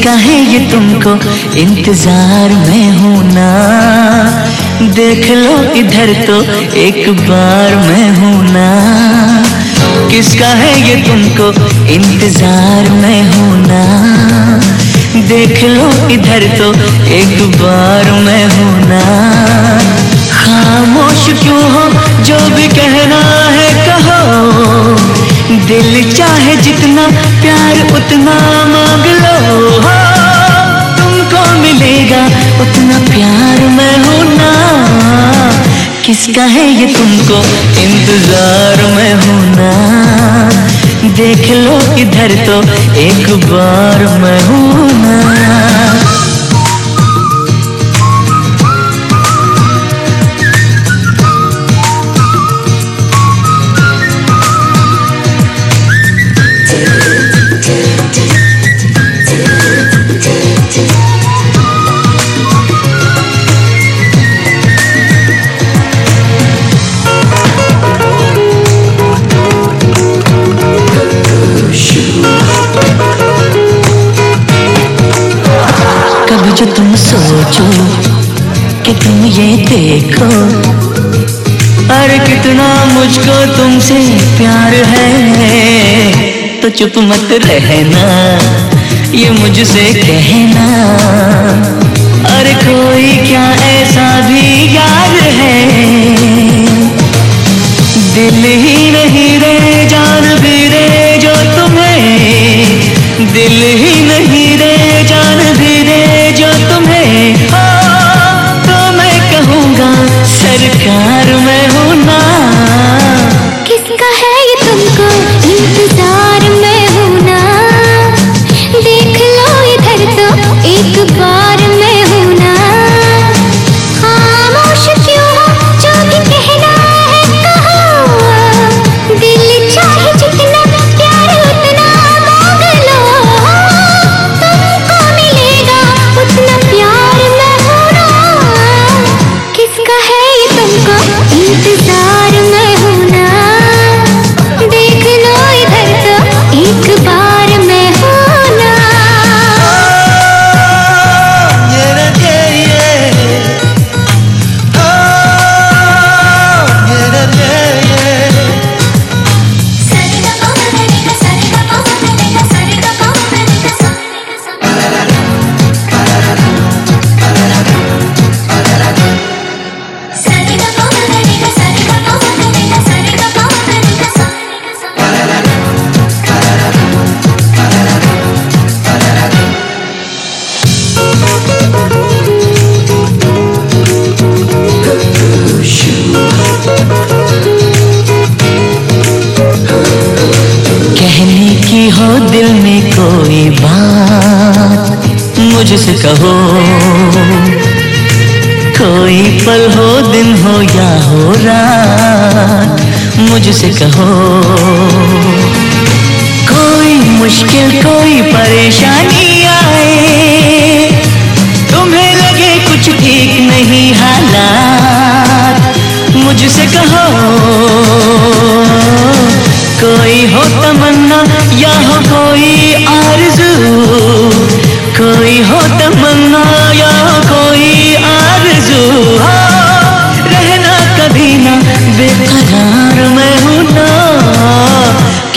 किसका है ये तुमको, इंतज़ार में हूँ ना। देख लो इधर तो एक बार मैं हूँ ना। किसका है ये तुमको, इंतज़ार में हूँ ना। देख लो इधर तो एक बार मैं हूँ ना। खामोश क्यों हो, जो भी कहना है कहो। दिल चाहे जितना प्यार, उतना मांग उतना प्यार मैं हूँ ना। किसका है ये तुमको इंतज़ार में हूँ ना। देख लो इधर तो एक बार मैं हूँ ना। जो तुम सोचो कि तुम ये देखो। अरे कितना मुझको तुमसे प्यार है तो चुप मत रहना, ये मुझसे कहना। अरे कोई क्या ऐसा भी यार है? दिल ही नहीं रे, जान भी रे, जो तुम्हें, दिल ही नहीं सरकार मैं हूँ ना किसका है मुझसे कहो, कोई पल हो, दिन हो या हो रात, मुझसे कहो, कोई मुश्किल, कोई परेशानी आए, तुम्हें लगे कुछ ठीक नहीं हालात, मुझसे कहो, कोई हो तमन्ना या हो कोई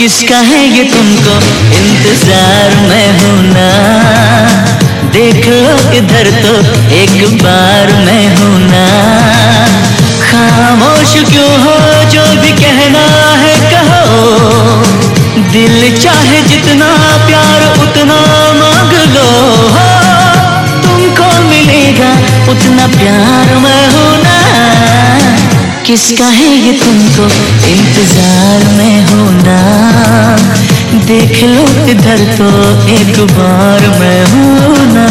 किसका है ये तुमको? इंतज़ार मैं हूँ ना। देख लो इधर तो एक बार मैं हूँ ना। खामोश क्यों हो? जो भी कहना है कहो। दिल चाहे जितना प्यार, उतना मांग लो। तुमको मिलेगा उतना प्यार मैं हूँ किसका है ये तुमको? इंतज़ार में होना। देख लो इधर तो एक बार मैं हूँ ना।